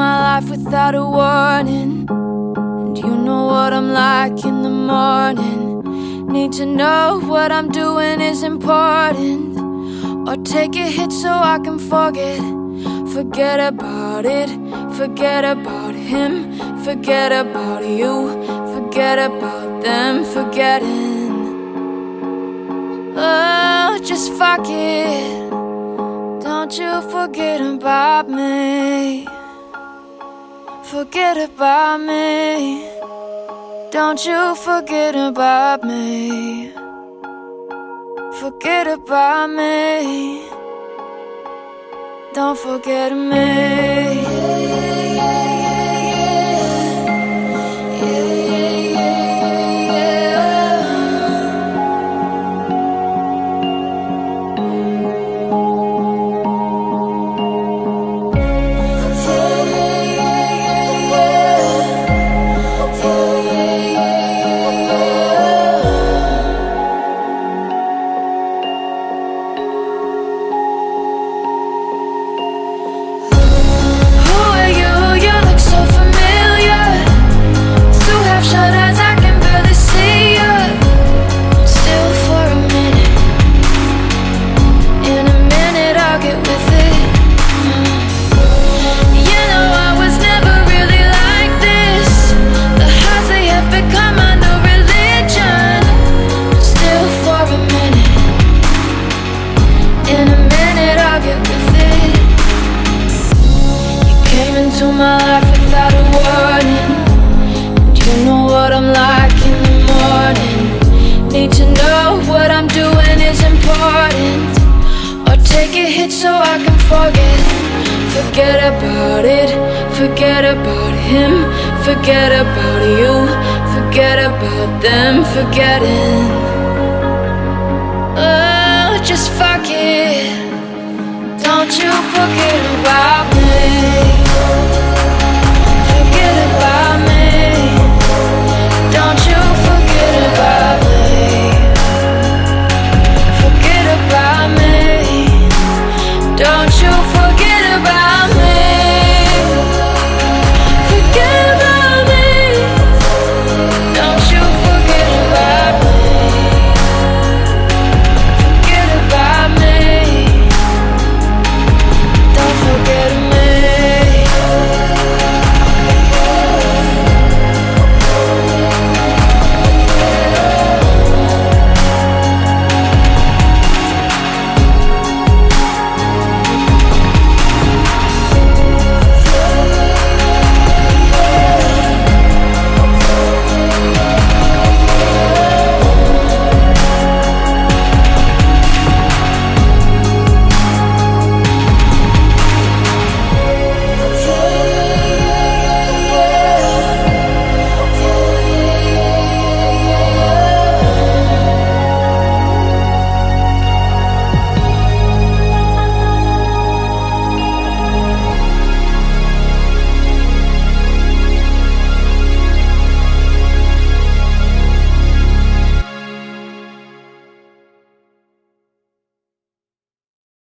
my life without a warning. And you know what I'm like in the morning. Need to know what I'm doing is important. Or take a hit so I can forget. Forget about it. Forget about him. Forget about you. Forget about them. Forgetting. Oh, just fuck it. Don't you forget about me. Forget about me. Don't you forget about me. Forget about me. Don't forget me. Need to know what I'm doing is important. Or take a hit so I can forget. Forget about it. Forget about him. Forget about you. Forget about them. Forgetting. Oh, just fuck it. Don't you forget about me.